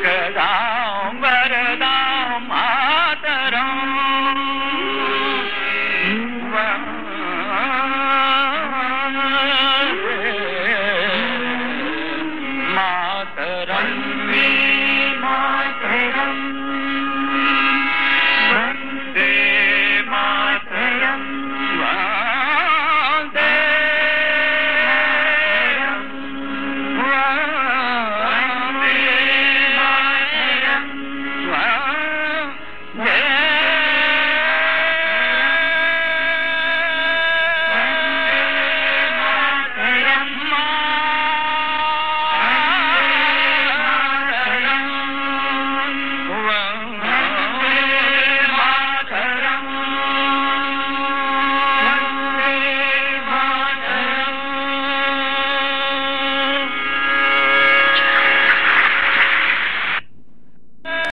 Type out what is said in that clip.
जगदाम वरदाम मातरम। मातरम। मातरम।